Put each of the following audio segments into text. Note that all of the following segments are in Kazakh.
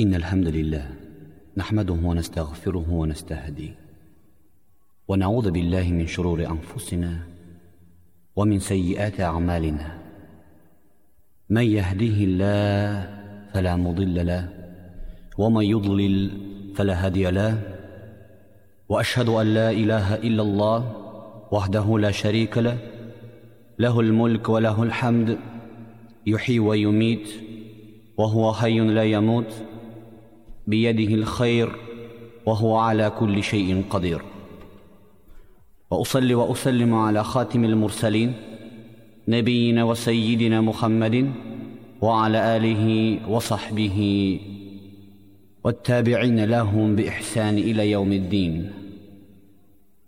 إن الحمد لله نحمده ونستغفره ونستهديه ونعوذ بالله من شرور أنفسنا ومن سيئات أعمالنا. من يهده الله فلا مضل له ومن يضلل فلا هادي له. وأشهد أن لا إله إلا الله وحده لا شريك له له الملك وله الحمد يحيي ويميت وهو حي لا يموت. بيده الخير وهو على كل شيء قدير. وأصلي وأسلم على خاتم المرسلين نبينا وسيدنا محمد وعلى آله وصحبه والتابعين لهم بإحسان إلى يوم الدين.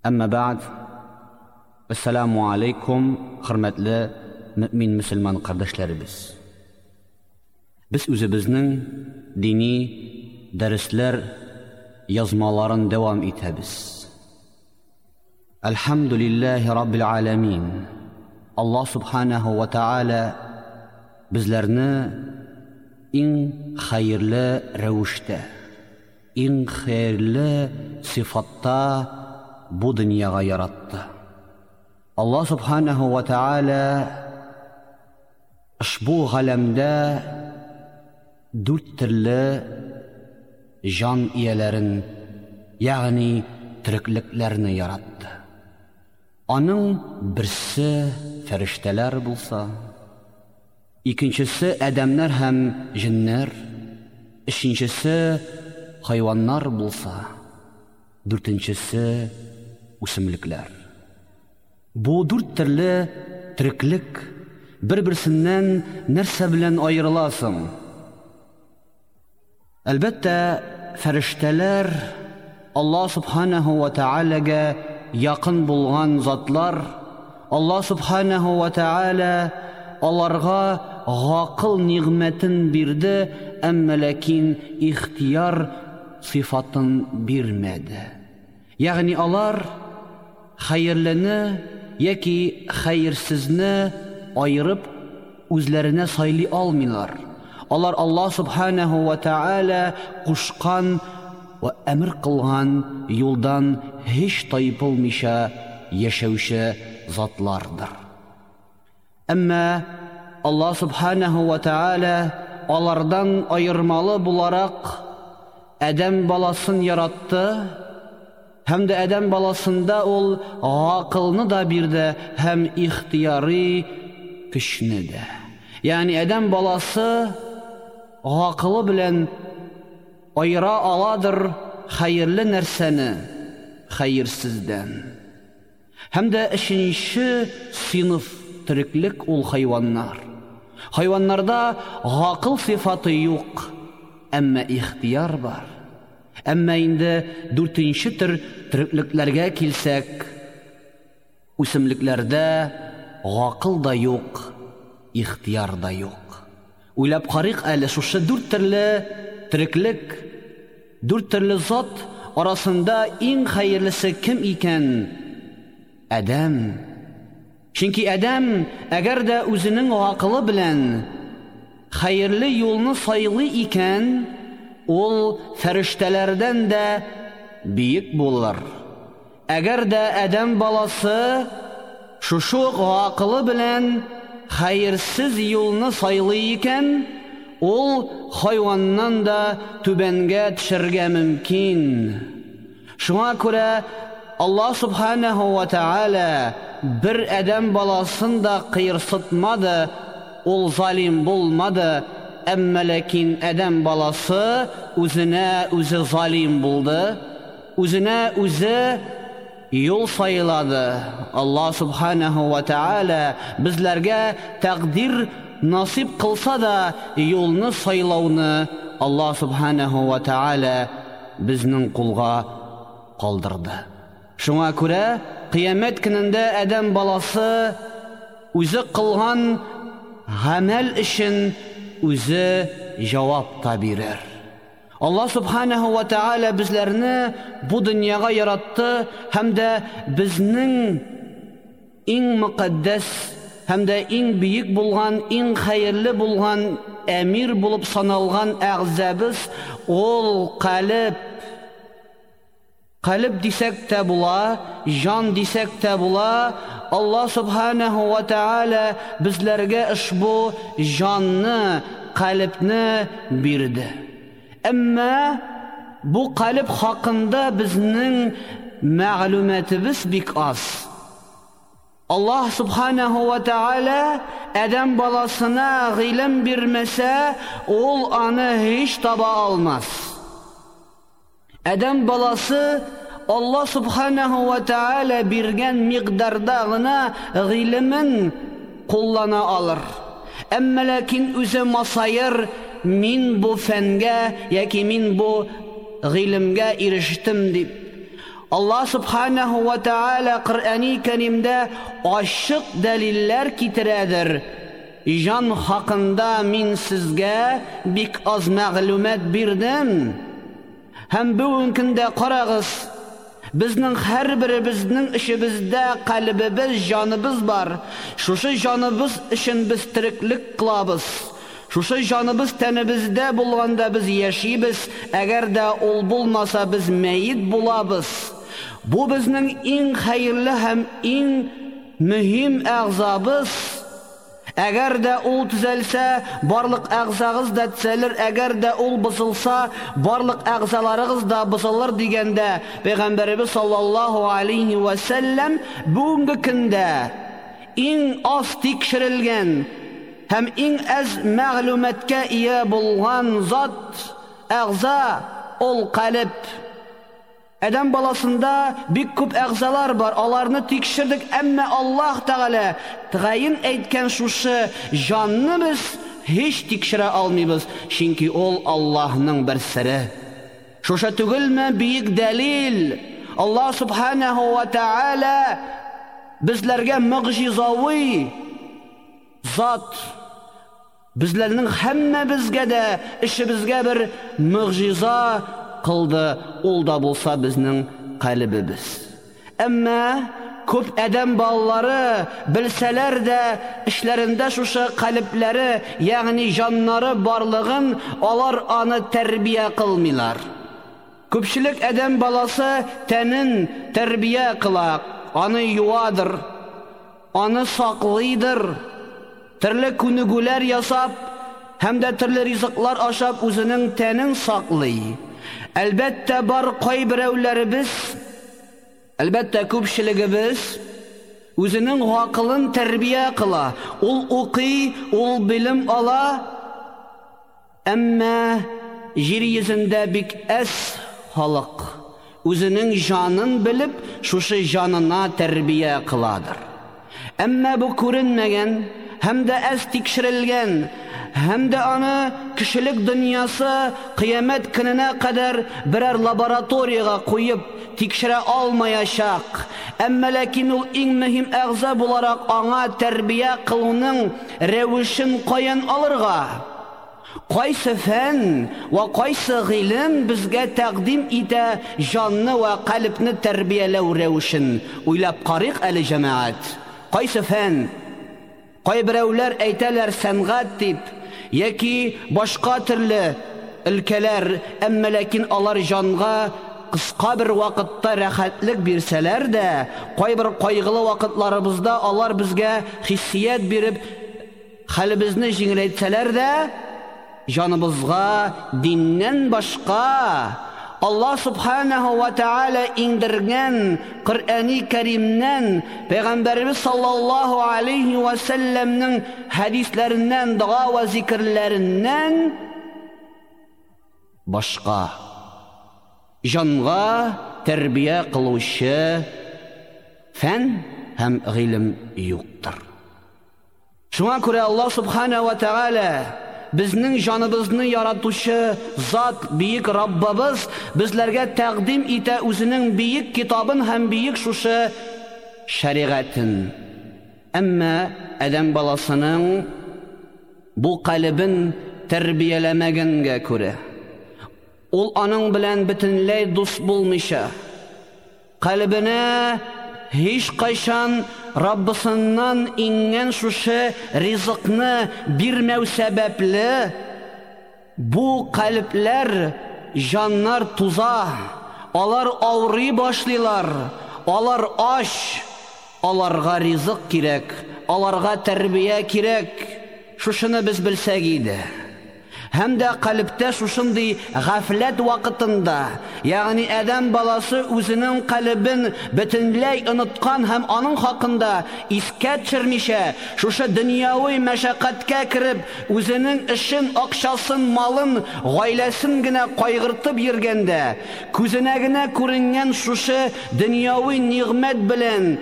أما بعد السلام عليكم hurmatli mo'min musulmon qardoshlarimiz biz o'zimizning diniy darslar yozmalarini davom etamiz alhamdulillahi robbil alamin alloh subhanahu va taolo bizlarni eng xayrli ravishda eng xayrli sifatda bu dunyoga yaratdi alloh subhanahu va taolo ushbu g'alamda to'rt turli egalarin ya'ni tirikliklarni yaratdi. Onun birisi farishtalar bo'lsa ikkinchisi odamlar ham jinlar uchinchisi hayvonlar bo'lsa to'rtinchisi o'simliklar. Bu to'rt turli tiriklik bir birisidan narsa bilan ayrilasan Әлбәттә, farishtalar alloh субханаһу ва taolaga якын булган затлар, alloh субханаһу ва тааля ularga g'oqil ne'matin бирде, әмма лакин ихтияр сифатын бирмәде. Ягъни алар хәерлене яки хәерсезне айырып үзләренә сайлый алмыйлар. saylay olmaylar ular alloh subhanahu va taolo qo'shgan va amr qilgan yo'ldan hech toypilmisha yashovchi zotlardir ammo alloh subhanahu va taolo ulardan ayirmali bo'laroq adam bolasin yaratdi hamda adam bolasында ул aqlni да бирде һәм ихтияри көчне дә ягъни адам баласы aqlı белән айыра аладыр хәерле нәрсәне хәерсездән һәм дә өченче сыйныф тереклек ул хайваннар. Хайваннарда гақыл сифаты юк әмма ихтияр бар. Әмма инде дүртенче төр тереклекләргә килсәк үсемлекләрдә гақыл да юк ихтияр да юк. уйлап карыйк әле шушы дүрт төрле тереклек дүрт төрле зат арасында иң хәерлесе кем икән әдәм чөнки әдәм әгәр дә үзенең гақылы белән хәерле юлны сайлый икән ул фәрештәләрдән дә биек булыр әгәр дә әдәм баласы шушы гақылы белән хәерсез юлны сайлый икән ул хайваннан да түбәнгә төшәргә мөмкин шуңа күрә аллаһ субханаһу ва тааля бер әдәм баласын да кыйырсытмады ул залим булмады әмма ләкин әдәм баласы үзенә үзе залим булды үзенә үзе сайлады аллаһ субханаһу ва тааля безләргә тәкъдир насип кылса да юлны сайлауны аллаһ субханаһу ва тааля безнең кулга калдырды шуңа күрә қиямет көнендә әдәм баласы үзе кылган гамәл өчен үзе җавап та бирер аллаһ субханаһу ва тааля безләрне бу дөньяга яратты һәм дә безнең иң мөкаддәс һәм дә иң бөек булган, иң хәерле булган әмир булып саналган әгъзабыз ул калб. Калб дисәк тә була, жан дисәк тә була. Аллаһ субханаһу ва тааля безләргә ушбу жанны, калбны бирде. Әмма бу калб хакында безнең мәгълүматыбыз бик аз. Аллаһ субханаһу ва тааля Адам баласына гыйлем бирмәсә, ул аны һич таба алмас. Адам баласы Аллаһ субханаһу ва тааля биргән мигдарда гына гыйлемен куллана алыр. Әмма ләкин үзе масайыр, мин бу фәнгә яки мин бу гыйлемгә ирештем дип Аллаһ субханаһу ва тааля Куръани Кәримдә ашык дәлилләр китерәдер. Жан хакында мин сезгә бик аз мәгълүмат бирдем. Һәм бүген көндә карагыз, безнең һәрберебезнең ишебездә калбыбыз, җаныбыз бар. Шушы җаныбыз өчен без тиреклек кылабыз. Шушы җаныбыз тәнебездә булганда без яшибез, әгәр дә ул булмаса без мәйит булабыз. Бу безнең иң хәерле һәм иң мөһим әгъзабыз. Әгәр дә ул төзәлсә, барлык әгъзагыз да төзәлер, әгәр дә ул бозылса, барлык әгъзаларыгыз да бозылыр дигәндә, Пәйгамбәрбез саллаллаһу алейхи ва саллям бүгенге көндә иң аз тикшерелгән һәм иң аз мәгълүматкә ия булган зат әгъза ул калб Адам баласында бик күп әгъзалар бар, аларны тикшердек, әмма Аллаһ Тәгалә тәгаен әйткән шушы җанны без һич тикшерә алмыйбыз, чөнки ул Аллаһның бер сире. Шуша түгелме бик дәлил? Аллаһ Субханаһу ва Тәгалә безләргә мөгъҗизави зат Bizlərinin həmməmizə də işimizə bir möcüzə qıldı. Ol da bolsa bizning qalbimiz. Amma ko'p adam bolalari bilsalar da ishlarında shusha qalblari, ya'ni jonlari borlig'in ular ani tarbiya qilmaylar. Ko'pchilik adam balasi tanin tarbiya qila, ani yuvadir, ani soqlidir Төрле күнегүләр ясап, һәм дә төрле ризыклар ашап үзенең тәнен саклый. Әлбәттә бар кай берәүләребез, әлбәттә күпчелегебез үзенең гакылын тәрбия кыла. Ул укый, ул билем ала. Әмма җир йөзендә бик әс халык үзенең җанын белеп, шушы җанына тәрбия кыладыр. Әмма бу күренмәгән һәм дә әс тикшерелгән һәм дә аны кешелек дөньясы кыямәт көненә кадәр берәр лабораторияга куеп тикшерә алмаячак. Әмма ләкин ул иң мөһим әгъза буларак аңа тәрбия кылуның рәвешен каян алырга? Кайсы фән ва кайсы гыйлем безгә тәкъдим итә җанны ва калбны тәрбияләү рәвешен? Уйлап карыйк әле җәмәгать. Кайсы фән? Кай берәүләр әйтәләр сәнгать дип, яки башка төрле өлкәләр, әмма ләкин алар җанга кыска бер вакытта рәхәтлек бирсәләр дә, кайбер кайгылы вакытларыбызда алар безгә хиссият биреп, хәлебезне җиңеләйтсәләр дә, җаныбызга диннән башка Аллаһ субханаһу ва тааля индергән Коръани Кәримнән Пәйгамбәрбез саллаллаһу алейхи ва салламның хадисләреннән, дуа ва зикрләреннән башка җанга тәрбия кылучы фән һәм гыйлем юктыр. Шуңа күрә Аллаһ субханаһу ва тааля Безнең җаныбызны яратучы зат, бийик Раббыбыз безләргә тәкъдим итә үзенең бийик китабын һәм бийик шушы шәригатен. Әмма адам баласының бу калыбын тәрбияләмәгәнгә күрә, ул аның белән бөтенләй дус булмыйча, калыбына һич кайшан Раббысыннан иңгән шушы ризыкны бирмәү сәбәпле бу калпләр жаннар туза, алар аурый башлыйлар, алар аш, аларга ризык кирәк, аларга тәрбия кирәк. Шушыны без белсәк иде һәм дә калыптә шушындый гафләт вакытында ягъни адәм баласы үзенең калыбын бөтенләй оныткан һәм аның хакында искә төшермичә шушы дөньяви мәшәкатькә кереп үзенең эшен акчасын малын гаиләсен генә кайгыртып йөргәндә күзенә генә күренгән шушы дөньяви нигъмәт белән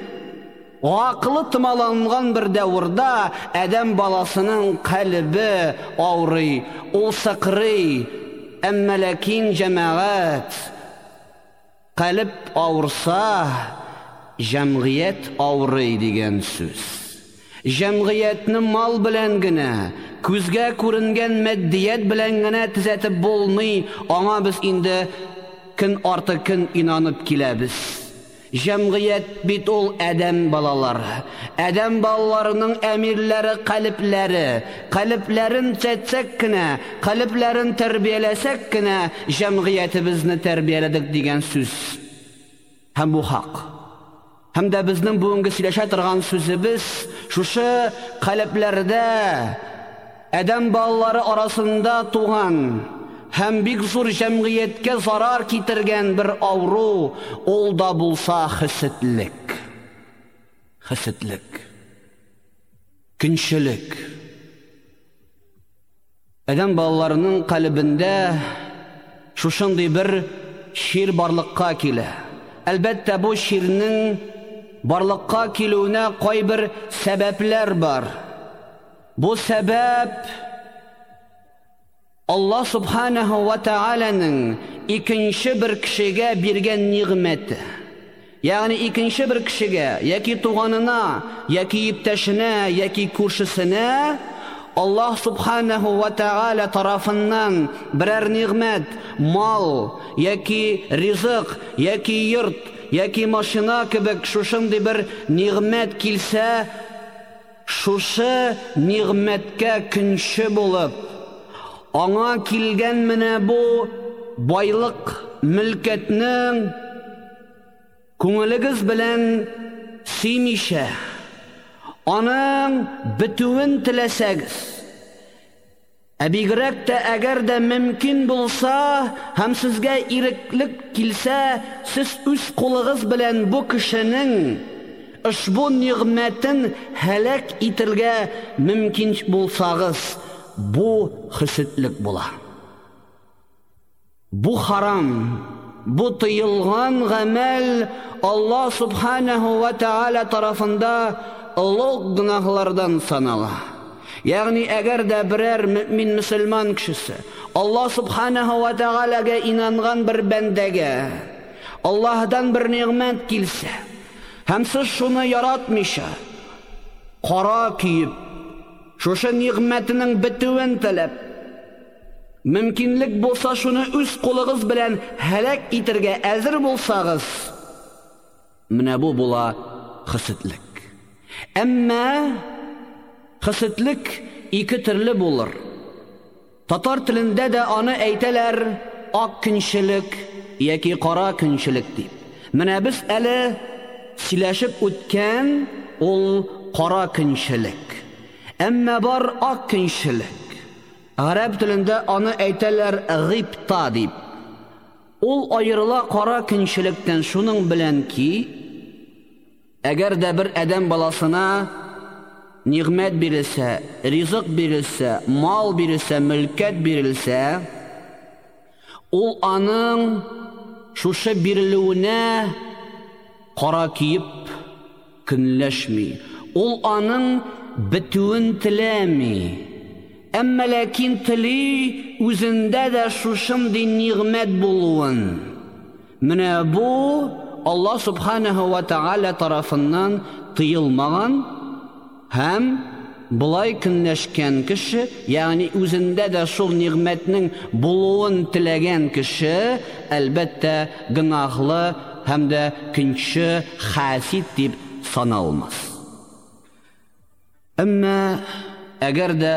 Акылы тымаланган бер дәврдә адәм баласының калбе аурый, ул сакрый. Әмма ләкин җәмәгать калб аурса, җәмгыять аурый дигән сүз. Җәмгыятьне мал белән генә, күзгә күренгән мәддият белән генә төзәтеп булмый, аңа без инде көн арты көн инанып киләбез. Җәмгыять бит ул адәм балалары. Адәм балаларының әмирләре калпләре. Калпләрен чәтсәк кенә, калпләрен тәрбияләсәк кенә, җәмгыятебезне тәрбияләдек дигән сүз. Һәм бу хак. Һәм дә безнең бүгенге сөйләшә торган сүзебез шушы калпләрдә адәм балалары арасында туган һәм бик зур җәмгыятькә зарар китергән бер ауру, ул да булса хәсетлек. Хәсетлек. Көнчелек. Адәм балаларының калбендә шушындый бер шир барлыкка килә. Әлбәттә бу ширнең барлыкка килүенә кайбер сәбәпләр бар. Бу сәбәп Алла субханаһу ва тааляның икенче бер кешегә биргән нигъмәте. Ягъни икенче бер кешегә, яки туганына, яки иптәшенә, яки күршесенә Аллаһ субханаһу ва тааля тарафыннан берәр нигъмәт, мал, яки ризык, яки йорт, яки машина кебек шушындый бер нигъмәт килсә, шушы нигъмәткә көнче булып аңа килгән менә бу байлык мөлкәтнең күңелегез белән сөймичә аның бетүен теләсәгез. Ә тә әгәр дә мөмкин булса һәм сезгә иреклек килсә, сез үз кулыгыз белән бу кешенең ошбу нигъмәтен һәлак итәргә мөмкин булсагыз, бу хисетлек була. Бу харам, бу тыйылган гамәл Аллаһ субханаһу ва тааля тарафында улуг гынахлардан санала. Ягъни әгәр дә берәр мөмин мусульман кешесе Аллаһ субханаһу ва тааляга инанган бер бәндәгә Аллаһдан бер ниғмәт килсә, һәм сез шуны яратмыйша, кара киеп шушы нигъмәтенең бетүен теләп мөмкинлек булса шуны үз кулыгыз белән һәлак итәргә әзер булсагыз менә бу була хисетлек әмма хисетлек ике төрле булыр татар телендә дә аны әйтәләр ак көнчелек яки кара көнчелек дип менә без әле сөйләшеп үткән ул кара көнчелек Әмма бар ак көнчелек. Араб телендә аны әйтәләр гыйбта дип. Ул айырыла кара көнчелектән шуның белән ки, әгәр дә бер адәм баласына нигъмәт бирелсә, ризык бирелсә, мал бирелсә, мөлкәт бирелсә, ул аның шушы бирелүенә кара киеп көнләшми. Ул аның бетүен теләми. Әмма ләкин тели үзендә дә шушындый нигъмәт булуын. Менә бу Алла субханаһу ва тааля тарафыннан тыелмаган һәм Булай көнләшкән кеше, ягъни үзендә дә шул нигъмәтнең булуын теләгән кеше, әлбәттә, гынахлы һәм дә көнче хасид дип саналмас. Әмма әгәр дә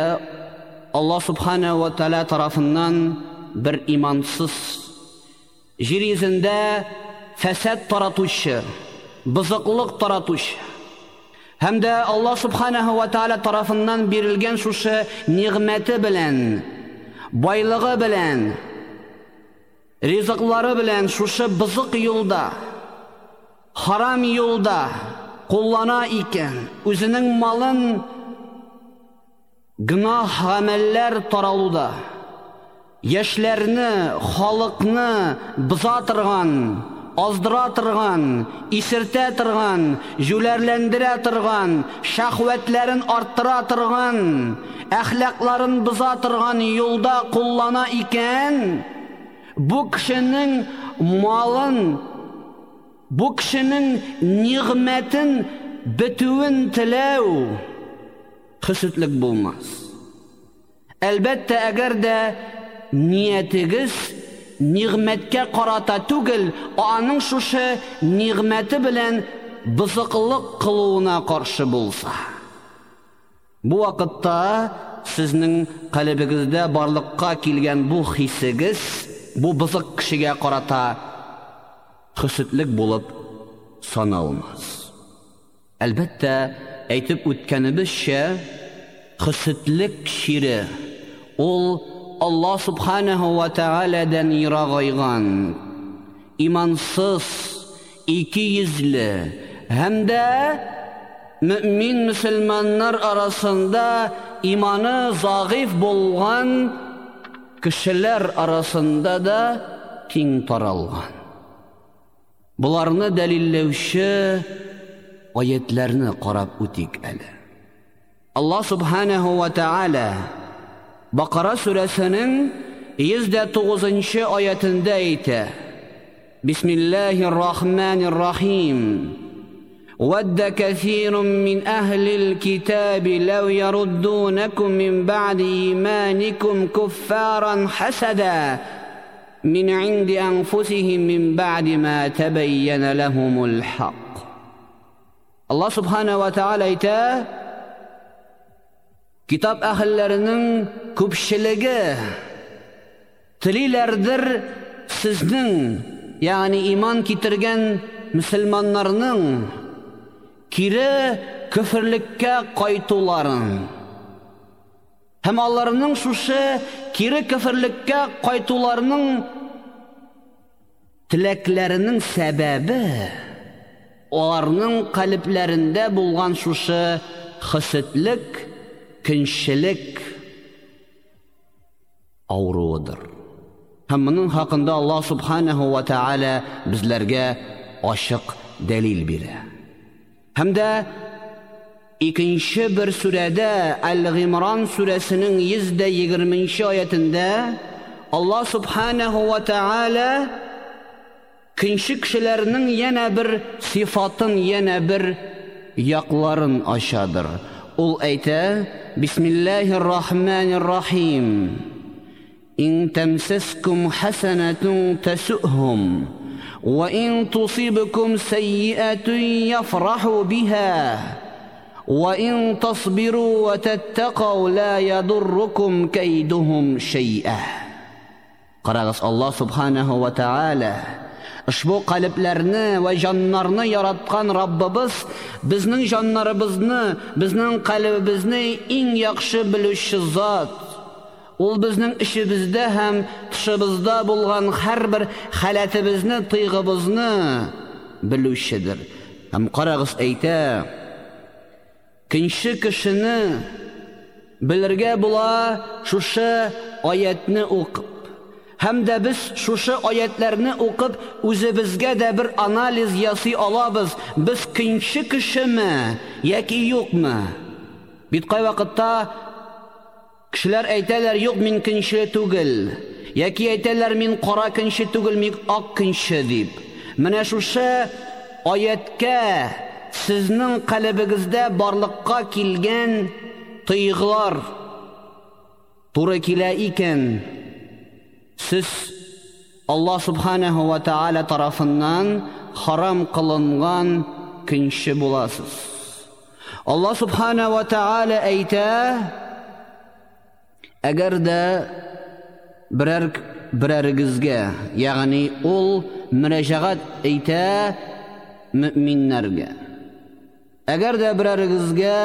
алла субхана ва тағала тарафыннан бір имансыз жер йөзендә фәсәд таратучы бызыклык таратучы һәм дә алла субханаһу ва тағала тарафыннан бирелгән шушы ниғмәте белән байлыгы белән ризыклары белән шушы бызык юлда харам юлда куллана икән үзенең малын гынах гамәлләр таралуда яшьләрне халыкны быза торган аздыра торган исертә торган жүләрләндерә торган шахвәтләрен арттыра торган әхлакларын быза торган юлда куллана икән бу кешенең малын бу кешенең нигъмәтен бетүен теләү хөсетлек булмас әлбәттә әгәр дә ниятегез нигъмәткә карата түгел аның шушы нигъмәте белән бызыклык кылуына каршы булса бу вакытта сезнең калбегездә барлыкка килгән бу хисегез бу бызык кешегә карата хөсетлек булып саналмас әлбәттә әйтеп үткәнебезчә хөсетлек шире ул алла субханаһу ва тәгаләдән ерагайган имансыз ике йөзле һәм дә мөмин мөселманнар арасында иманы загыйф булган кешеләр арасында да киң bularni dalillovchi oyatlarni qarab o'tik ali alloh subhanahu va taala baqara surasining yuzda to'qqizinchi oyatida ayta bismillahi rohmanir rohim ود كثير من أهل الكتاب لو يردونكم من بعد إيمانكم كفارا حسدا من عند أنفسهم من بعد ما تبين لهم الحق. الله سبحانه وتعالى إيتا كتاب أهل لرنن كبش أهلرنن تلي تليلردر سزنن يعني إيمان كترغن كفر لك قايتو لارن һәм аларның шушы кире кәфирлеккә кайтуларының теләкләренең сәбәбе аларның калепләрендә булган шушы хәсәтлек, киншелек ауруыдыр. Һәм моның хакында Алла субханаһу ва тааля безләргә ачык дәлил бирә. Һәм дә İkinci bir surada al g'imron surasining 120 oyatinda Allah subhanahu va taala kinshi kishilarning yana bir sifatin yana bir yoqlarin oshadir Ul ayta Bismillahirrahmanirrahim. in tamsaskum hasanatun tasuhum وإن تصبكم سيئة يفرحوا بها وإن تصبروا وتتقوا لا يضركم كيدهم شيئا Қарағыз Аллах Субханаһу ва Тааля Ушбу калепләрне ва җаннарны яраткан Раббыбыз безнең җаннарыбызны, безнең калебебезне иң яхшы белүче зат. Ул безнең ишебездә һәм тышыбызда булган һәрбер халәтебезне, тыйгыбызны белүчедер. Һәм карагыз әйтә, Кинче кешене белергә була шушы аятны укып. Һәм дә без шушы аятларны укып үзебезгә дә бер анализ ясый алабыз. Без кинче кешеме яки юкмы? Бит кай вакытта кешеләр әйтәләр, юк мин кинче түгел. Яки әйтәләр, мин кара кинче түгел, мин ак кинче дип. Менә шушы аяткә Сезнең калбыгызда барлыкка килгән тыйглар туры килә икән. Сез Аллаһ субханаһу ва тааля тарафыннан харам кылынган кинче буласыз. Алла субхана ва тааля әйтә әгәр дә берәр берәрегезгә ягъни ул мөрәҗәгать әйтә әгәр дә берәрегезгә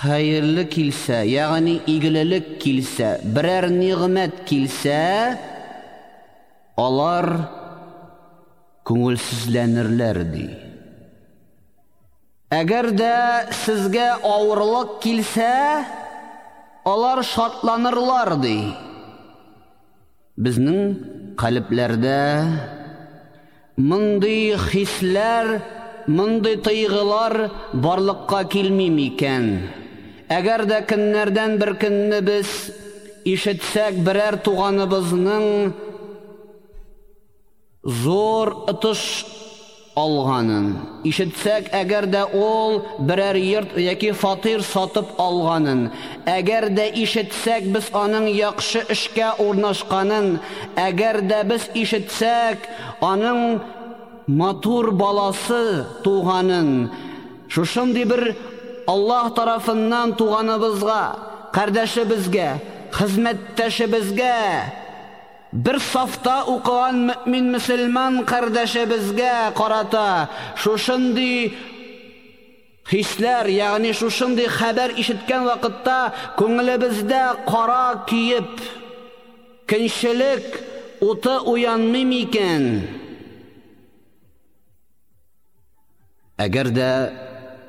хәерле килсә ягъни игелелек килсә берәр ниғмәт килсә алар күңелсезләнерләр ди әгәр дә сезгә авырлык килсә алар шатланырлар мондый тойгылар барлыкка килми микән әгәр дә көннәрдән бер көнне без ишетсәк берәр туганыбызның зор ытыш алганын ишетсәк әгәр дә ул берәр йорт яки фатир сатып алганын әгәр дә ишетсәк без аның яхшы эшкә урнашканын әгәр дә без аның матур баласы туганын шушындый бер Аллаһ тарафыннан туганыбызга кардәшебезгә хезмәттәшебезгә бер сафта укыган мөмин мөселман кардәшебезгә карата шушындый хисләр ягъни шушындый хәбәр ишеткән вакытта күңелебездә кара киеп көнчелек уты уянмый микән әгәр дә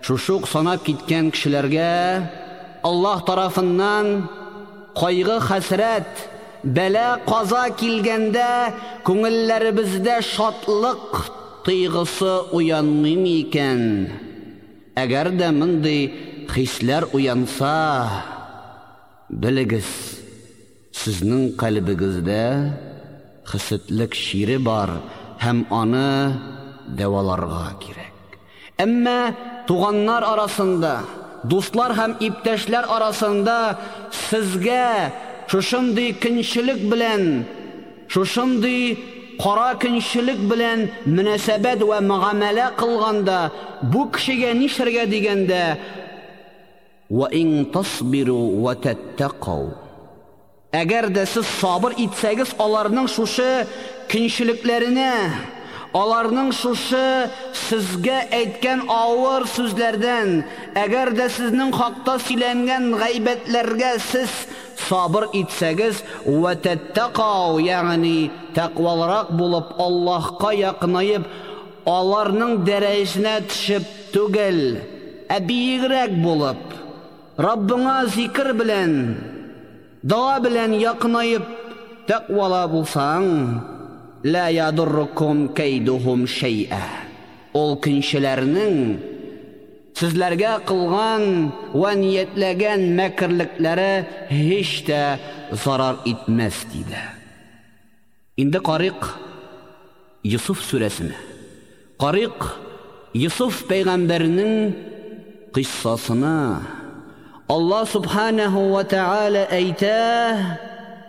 шушук санап киткән кешеләргә Аллаһ тарафыннан кайгы хәсрәт бәлә каза килгәндә күңелләребездә шатлык тойгысы уянмый микән әгәр дә мондый хисләр уянса белегез сезнең калбыгызда хисетлек шире бар һәм аны дәваларга кирәк. Әмма туганнар арасында, дуслар һәм иптәшләр арасында сезгә шушындый көнчелек белән, шушындый кара көнчелек белән мөнәсәбәт ва мөгамәлә кылганда, бу кешегә нишәргә дигәндә ва ин тасбиру ва таттaqu Әгәр дә сез сабыр итсәгез, аларның шушы көнчелекләренә Аларның шушы сезгә әйткән авыр сүзләрдән, әгәр дә сезнең хакта сөйләнгән гайбәтләргә сез сабыр итсәгез, ва таттaqau, ягъни тақвалырак булып Аллаһка якынайып, аларның дәрәҗәсенә төшеп түгел, ә биегрәк булып, Раббыңа зикр белән, дуа белән якынайып тақвала булсаң, لا يضركم كيدهم شيئا Ул көнчеләрнең сезләргә кылган ва ниятләгән мәкерлекләре һич тә зарар итмәс диде. Инде Карик Юсуф сүрәсенә. Карик Юсуф пәйгамбәрнең кыссасына Алла субханаһу ва тааля әйтә: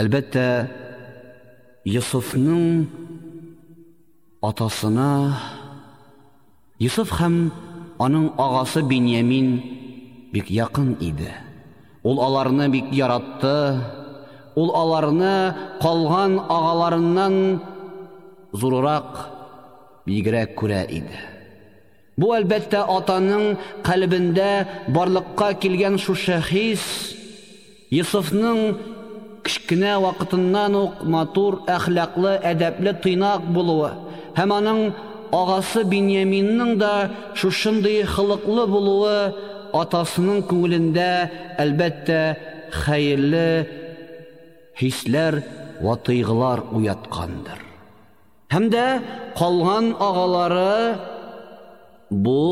Әлбәттә, Йосыфның атасына Йосыф һәм аның агасы Биньямин бик якын иде. Ул аларны бик яратты. Ул аларны калган агаларыннан зурырак бигрәк күрә иде. Бу әлбәттә атаның қалбында барлыкка килгән шушы хис Йосыфның кичкенә вакытыннан ук матур, әхлаклы, әдәпле тыйнак булуы һәм аның агасы Беньяминның да шушындый хылыклы булуы атасының күңелендә әлбәттә хәерле хисләр ва тыйгылар уяткандыр. Һәм дә калган агалары бу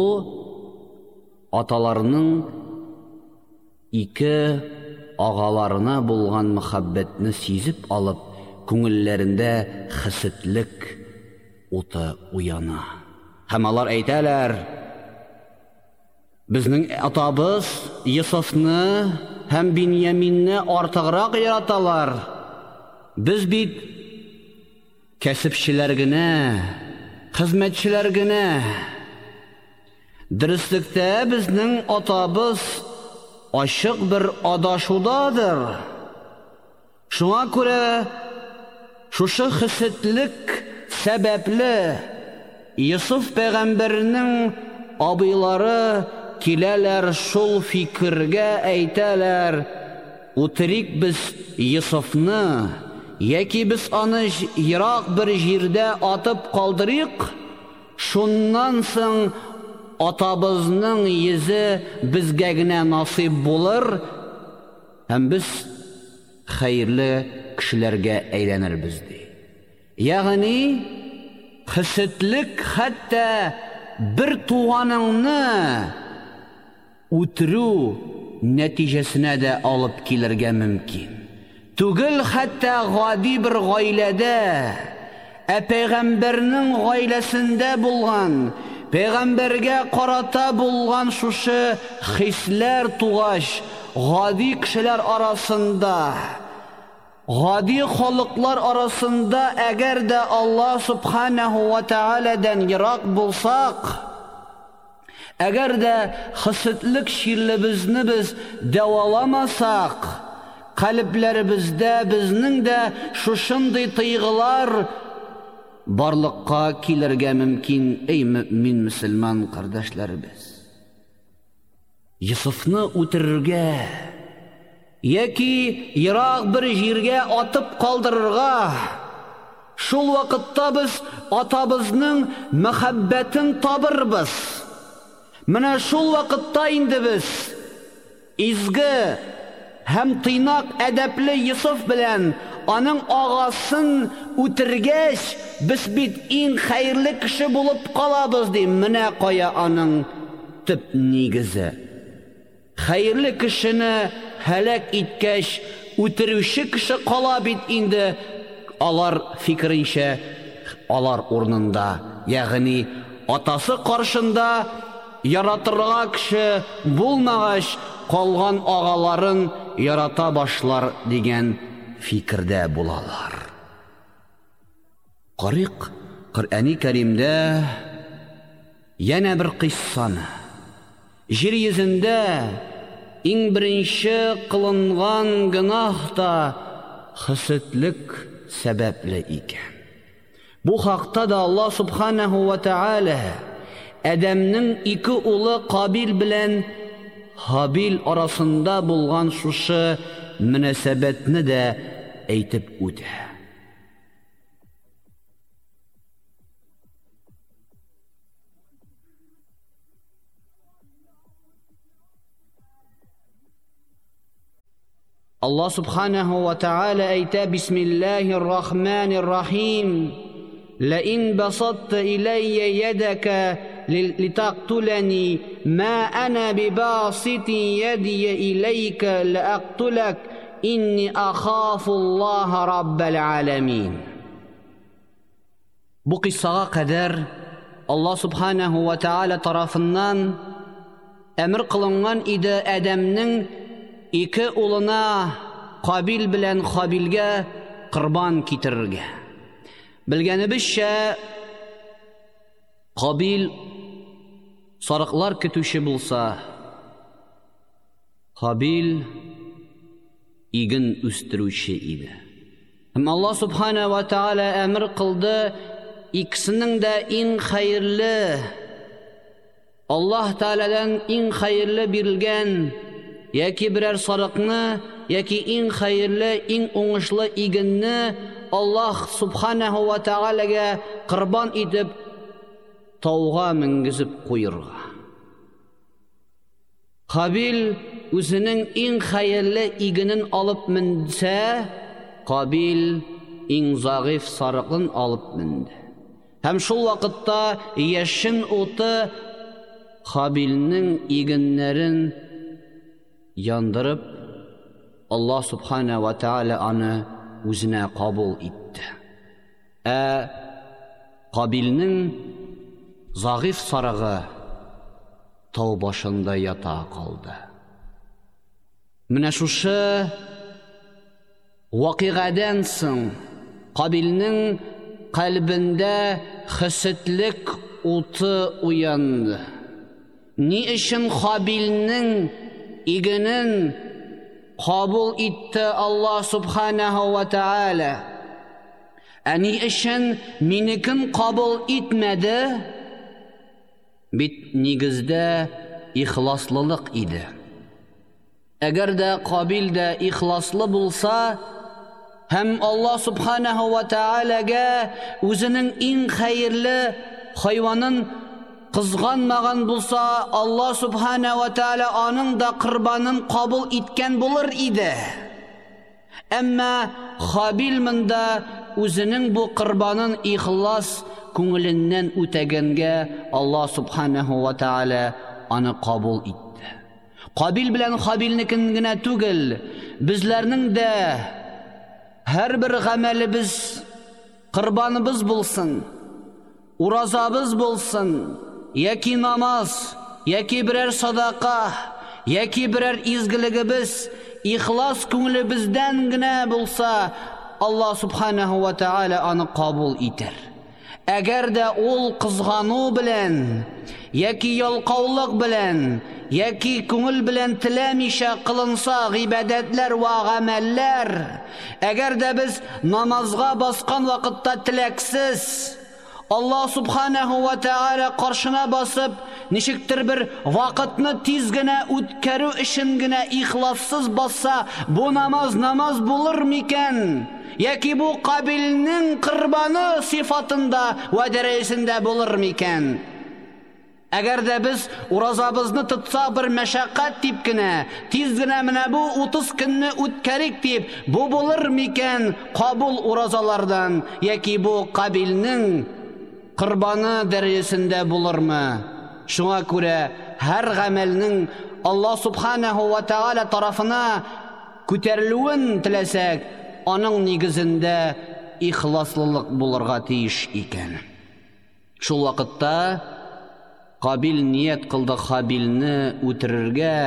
аталарының ике агаларына булган мәхәббәтне сизеп алып күңелләрендә хәсетлек уты уяна. Һәм алар әйтәләр безнең атабыз Йосыфны һәм Биньяминне артыграк яраталар. Без бит кәсепчеләр генә хезмәтчеләр генә. Дөрестлектә безнең атабыз ачык бер адашудадыр. Шуңа күрә шушы хисетлек сәбәпле Йосыф пәгамбәрнең абыйлары киләләр шул фикергә әйтәләр. Утрик без Йосыфны яки без аны ерак бер җирдә атып калдырыйк. Шуннан соң атабызның йөзе безгә генә насыйп булыр һәм без хәерле кешеләргә әйләнербез ди. Ягъни хисетлек хәтта бер туганыңны үтерү нәтиҗәсенә дә алып килергә мөмкин. Түгел хәтта гади бер гаиләдә, ә пәйгамбәрнең гаиләсендә булган, пәйгамбәргә карата булган шушы хисләр тугач, гади кешеләр арасында, гади халыклар арасында әгәр дә Алла субханаһу ва тааладан ярак булсак, әгәр дә хисетлек ширлебезне без дәваламасак, Қаліпләребездә безнең дә шушындый тыйгылар барлыкка килергә мөмкин, эй мөмин мөселман кардәшләребез. Йосыфны үтерергә яки ерак бер җиргә атып калдырырга шул вакытта без атабызның мәхәббәтен табырбыз. Менә шул вакытта инде без изге һәм тыйнак әдәпле Йосыф белән аның агасын үтергәч, без бит иң хәерле кеше булып калабыз ди. Менә кая аның төп нигезе. Хәерле кешене һәлак иткәч, үтерүче кеше кала бит инде алар фикренчә алар урынында, ягъни атасы каршында яратырга кеше булмагач, калган агаларын ярата башлар дигән фикердә булалар. Карык Коръәни Кәримдә яна бер кыссаны. Җир йөзендә иң беренче кылынган гынах та хисетлек сәбәпле икән. Бу да Аллаһ субханаһу ва тааля Әдәмнең ике улы Кабил белән Хабил арасында булган шушы مناسبات ندى أي تبؤته الله سبحانه وتعالى أيتا بسم الله الرحمن الرحيم. لئن بسطت إلي يدك لتقتلني ما أنا بباسط يدي إليك لأقتلك. inni akhafullah rabbel alamin Bu qissaga qadar Allah subhanahu wa Taala tarafından emir qilingan idi Adem'nin iki uluna Qabil bilen Qabilge qurban kitirirge. Bilgenibizçe Qabil sarıqlar kütüşü bo'lsa Qabil иген үстерүче иде. Һәм Аллаһ субхана ва тааля әмр кылды икесенең дә иң хәерле Аллаһ тааладан иң хәерле бирелгән яки берәр сарыкны яки иң хәерле иң уңышлы игенне Аллаһ субханаһу ва таалагә курбан итеп тауға мінгізіп қойырға. Қабил өзінің ең қайырлы игінің алып мінсе, Қабил ең зағиф сарықын алып мінді. Һәм шул вақытта яшін оты Хабилнең игеннәрен яндырып, Аллах субхана ва тааля аны үзенә кабул итте. Ә Кабилнең загыйф сарыгы тау башында ята калды. Менә шушы вакыйгадан соң Кабилнең калбендә хәсәтлек уты уянды. Ни өчен Хабилнең игенен кабул итте Аллах субханаһу ва тааля? Ә ни өчен минекен кабул итмәде? Бит нигездә ихласлылык иде. Әгәр дә Кабил дә ихласлы булса, һәм Аллах субханаһу ва тааляга үзенең иң хәерле хайванын кызганмаган булса, Аллах субханаһу ва тааля аның да курбанын кабул иткән булыр иде. Әмма Хабил монда үзенең бу курбанын ихлас күңеленнән үтәгәнгә Аллах субханаһу ва тааля аны кабул итте. Кабил белән Хабилнекен генә түгел, безләрнең дә һәр бер гамәлебез курбаныбыз булсын уразабыз булсын яки намаз яки берәр садака яки берәр изгелегебез ихлас күңелебездән генә булса алла субханаһу ва тааля аны кабул итер әгәр дә ул кызгану белән яки ялкаулык белән яки күңел белән теләмичә кылынса гыйбадәтләр ва гамәлләр әгәр дә без намазга баскан вакытта теләксез Аллах субханаһу ва тааля каршына басып ничектер бер вакытны тиз генә үткәрү өчен генә ихлассыз басса бу намаз намаз булыр микән Яки бу кабилнең кырбаны сифатында ва дәрәҗәсендә булыр микән Әгәр дә без уразабызны тотсак бер мәшәкать дип кенә, тиз генә менә бу 30 көнне үткәрик дип, бу булыр микән кабул уразалардан яки бу кабилнең курбаны дәрәҗәсендә булырмы? Шуңа күрә һәр гамәлнең Аллаһ субханаһу ва тааля тарафына күтәрелүен теләсәк, аның нигезендә ихласлылык булырга тиеш икән. Шул вакытта Кабил ният кылды Хабилне үтерергә.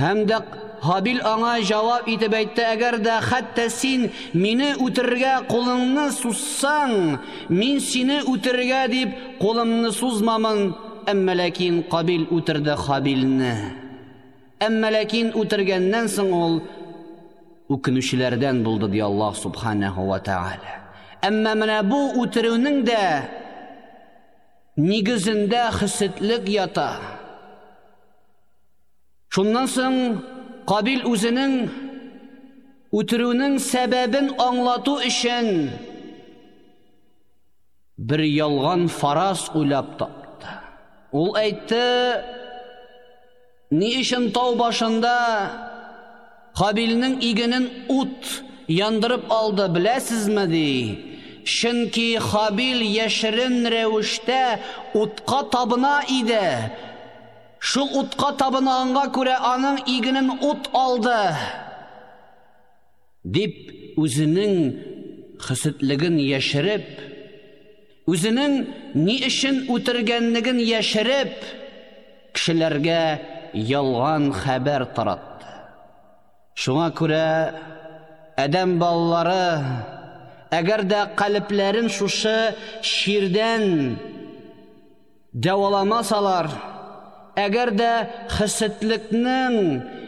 Һәм дә Хабил аңа җавап итеп әйтте: "Әгәр дә хәтта син мине үтерергә кулыңны суссаң, мин сине үтерергә дип кулымны сузмамын." Әмма ләкин Кабил үтерде Хабилне. Әмма ләкин үтергәннән соң үкенүчеләрдән булды ди Аллаһ субханаһу ва тааля. Әмма менә бу үтерүнең дә нигезендә хисетлек ята. Шуннан соң Кабил үзенең үтерүнең сәбәбен аңлату өчен бер ялган фараз уйлап тапты. Ул әйтте: "Ни өчен тау башында Кабилнең игенен ут яндырып алды, беләсезме?" ди. Чөнки Хабил яшерен рәвештә утка табына иде. Шул утка табынганга күрә аның игенен ут алды. Дип үзенең хисетлеген яшереп, үзенең ни өчен үтергәнлеген яшереп, кешеләргә ялган хәбәр таратты. Шуңа күрә адәм балалары әгәр дә калепләрен шушы ширдән дәваламасалар, әгәр дә хисетлекнең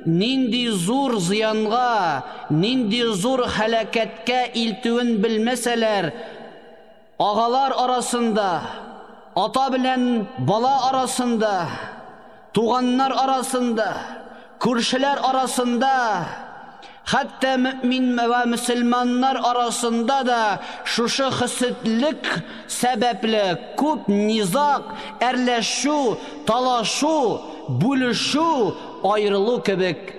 нинди зур зыянга, нинди зур һәлакәткә илтүен белмәсәләр, агалар арасында, ата белән бала арасында, туганнар арасында, күршеләр арасында, Хәтта мөмин ва мөселманнар арасында да шушы хисетлек сәбәпле күп низак, әрләшү, талашу, бүлешү, айрылу кебек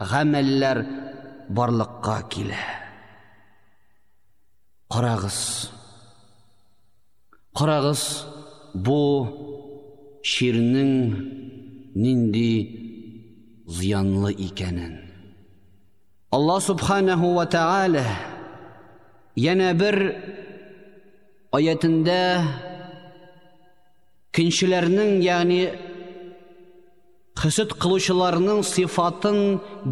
гамәлләр барлыкка килә. Карагыз. Карагыз, бу ширнең нинди ziyanlı ekanin alloh subhanahu va taolo yana bir oyatında kinchilarning ya'ni hisid qiluvchilarning sifatin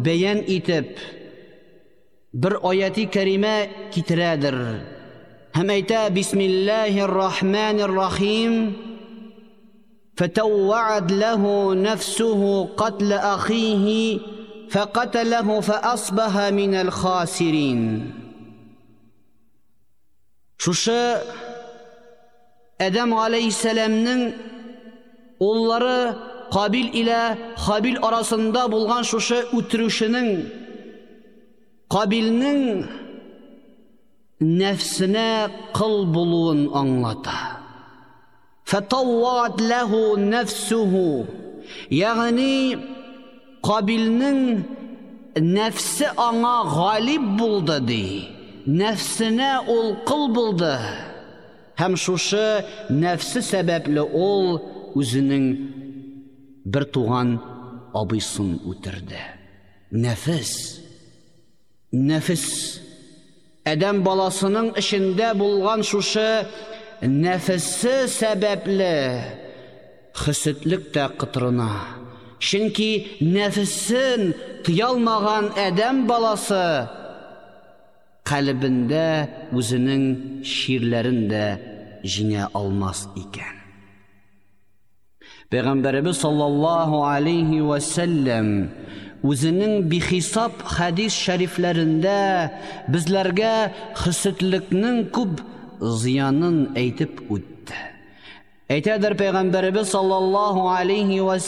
bayon etib bir oyati karima kitiradir ham ayta bismillahi rohmanir rohim فتوعد له نفسه قتل أخيه فقتله فأصبح من الخاسرين شوشا أدم عليه السلام уллары Кабил илә Хабил арасында булган шушы үтерүшенең Кабилнең нәфсенә кыл булуын аңлата. فطوعت له نفسه. яғни қабилнің нәфсі аңа ғалиб болды дей. нәфсіне ол қыл болды һәм шушы нәфсі сәбәплі ол өзінің бір туған абысын үтірді нәфіс нәфіс әдәм баласының ішінде болған шушы нәфесі сәбәпле хісітлік тә қытырына чөнки нәфесен тыялмаған әдәм баласы қалбендә үзенең ширләрен дә җиңә алмас икән Пәйгамбәрбез саллаллаһу алейхи ва сәллям үзенең бихисап хадис шәрифләрендә безләргә хисетлекнең күп зыянын әйтеп үтте. Әйтәдер Пәйгамбәрбез саллаллаһу алейхи ва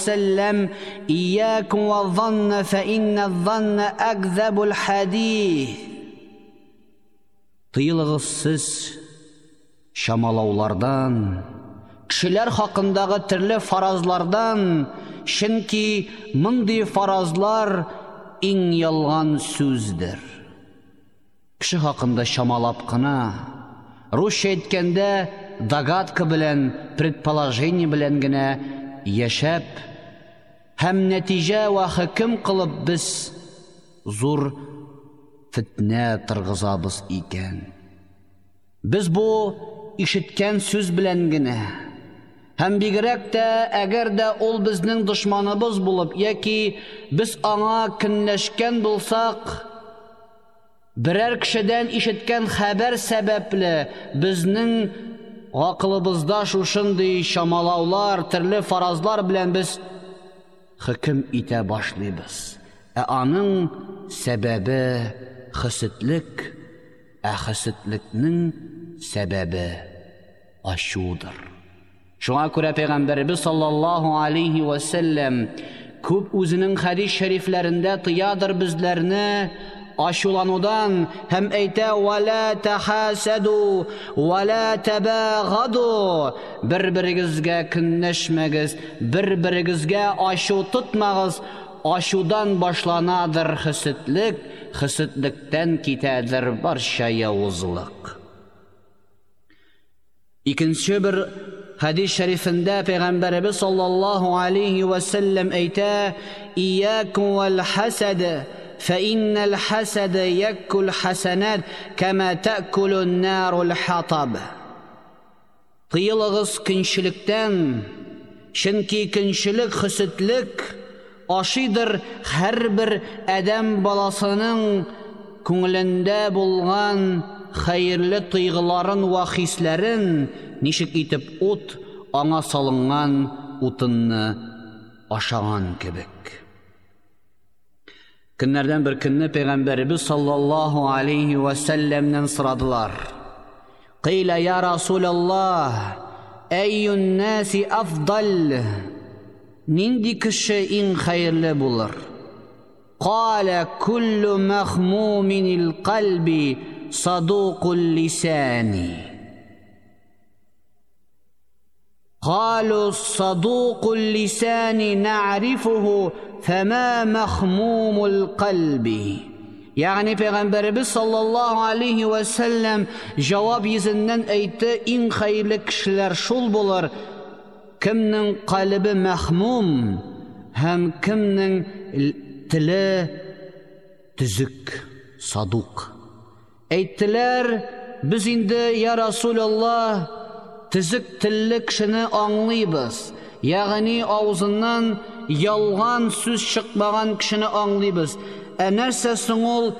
"Иякум ва дhanna fa inna dhanna akdhabul hadith." Тыйлыгыз сез шамалаулардан, кешеләр хакындагы төрле фаразлардан, чөнки мондый фаразлар иң ялган сүздер. Кеше хакында шамалап кына Русча әйткәндә догадка белән, предположение белән генә яшәп һәм нәтиҗә ва хөкем кылып без зур фитнә тыргызабыз икән. Без бу ишеткән сүз белән генә һәм бигрәк тә әгәр дә ул безнең дошманыбыз булып яки без аңа көнләшкән булсак, Берәр кешедән ишеткән хәбәр сәбәпле безнең гақылыбызда шушындый шамалаулар, төрле фаразлар белән без хөкем итә башлыйбыз. Ә аның сәбәбе хисетлек, ә хисетлекнең сәбәбе ашудыр. Шуңа күрә Пәйгамбәрбез саллаллаһу алейхи ва сәллям күп үзенең хадис шәрифләрендә тыядыр безләрне ашуланудан һәм әйтә вала тахасаду вала табагаду бер-берегезгә көннәшмәгез бер-берегезгә ашу тотмагыз ашудан башланадыр хисетлек хисетлектән китәдер барча явызлык икенче бер Хадис шәрифендә Пәйгамбәрбез саллаллаһу алейхи ва саллям әйтә: "Иякум вал хасад" فإن الحسد يأكل حسنات كما تأكل النار الحطب Тыйылыгыз көнчелектән, чөнки көнчелек хисетлек ашыйдыр һәрбер адәм баласының күңелендә булган хәерле тойгыларын ва хисләрен ничек итеп ут аңа салынган утынны ашаган кебек. Günlerden bir künni Peygamberimiz sallallahu aleyhi ve sellem'den sıradılar. Qila ya Rasulallah, eyyun nasi afdal, nindi kişi in hayırlı bulur. Qala kullu mahmuminil kalbi saduqul lisani. قالوا الصدوق اللسان نعرفه فما مخموم القلب Yani Peygamberimiz sallallahu aleyhi ve sellem cevap yüzünden eğitti en hayırlı kişiler şul bulur. Kimnin kalbi mehmum hem kimnin tili tüzük, saduk. Eğittiler biz indi ya Resulallah түзүк телле кешене аңлыйбыз. Ягъни авызыннан ялган сүз чыкмаган кешене аңлыйбыз. Ә нәрсә соң ул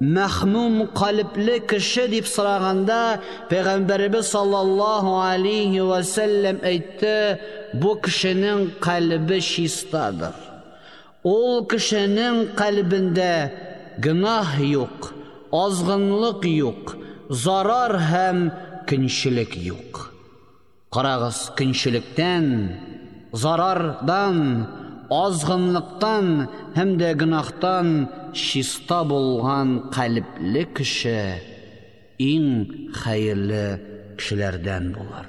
мәхмум калепле кеше дип сораганда пәйгамбәрбез саллаллаху алейхи ва сәлләм әйтте бу кешенең калбе чистадыр ул кешенең калбендә гынах юк азгынлык юк зарар һәм көнчелек юк карагыз көнчелектән зарардан азгынлыктан һәм дә гынахтан чиста булган калепле кеше иң хәерле кешеләрдән булыр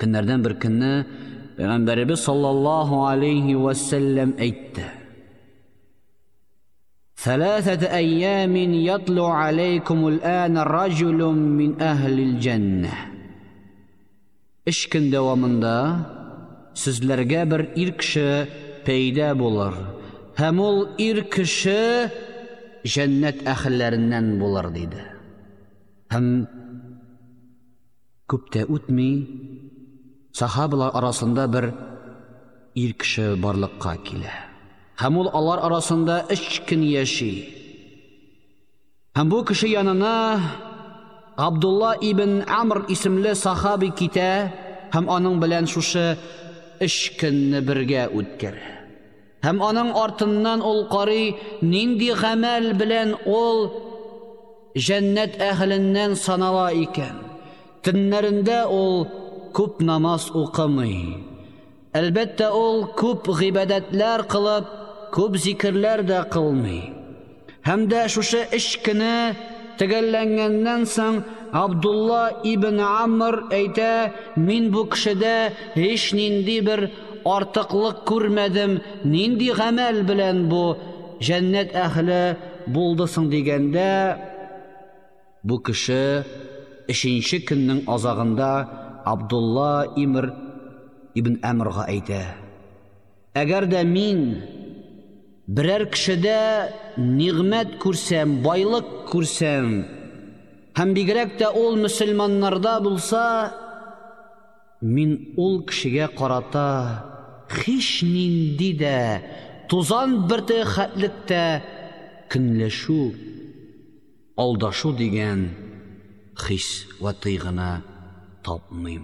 көннәрдән бер көнне пәйгамбәрбез саллаллаһу алейхи вассалам әйтте ثلاثة أيام يطلع عليكم الآن رجل من أهل الجنة Үш күн дәвамында сүзләргә бер ир кеше пәйдә булар. Һәм ул ир кеше җәннәт әхилләреннән булар диде. Һәм күп сахабалар арасында бір ир барлыққа барлыкка килә. Һәм алар арасында 3 көн яши. Һәм бу кеше янына abdulloh ibn amr ismli sahobiy keta ham оның bilan shushi үш көнне бергә үткер. Һәм аның артыннан ул карый, нинди гамәл белән ул җәннәт әһленнән санала икән. Төннәрендә ул күп намаз укымый. Әлбәттә ул күп гыйбадәтләр кылып, күп зикрләр дә кылмый. Һәм дә шушы эш көне төгәлләнгәннән соң Абдулла ибн Амр әйтә, мин бу кешедә һеч нинди бер артыклык күрмәдем, нинди гамәл белән бу җәннәт әһле булдысың дигәндә, бу кеше ишенче көннең азагында Абдулла Имр ибн Амрга әйтә. Әгәр дә мин берәр кешедә нигъмәт күрсәм, байлык күрсәм, һәм бигрәк тә ул мөселманнарда булса мин ул кешегә карата һич нинди дә тузан бер хәтлек тә көнләшү алдашу дигән хис ва тыйгына тапмыйм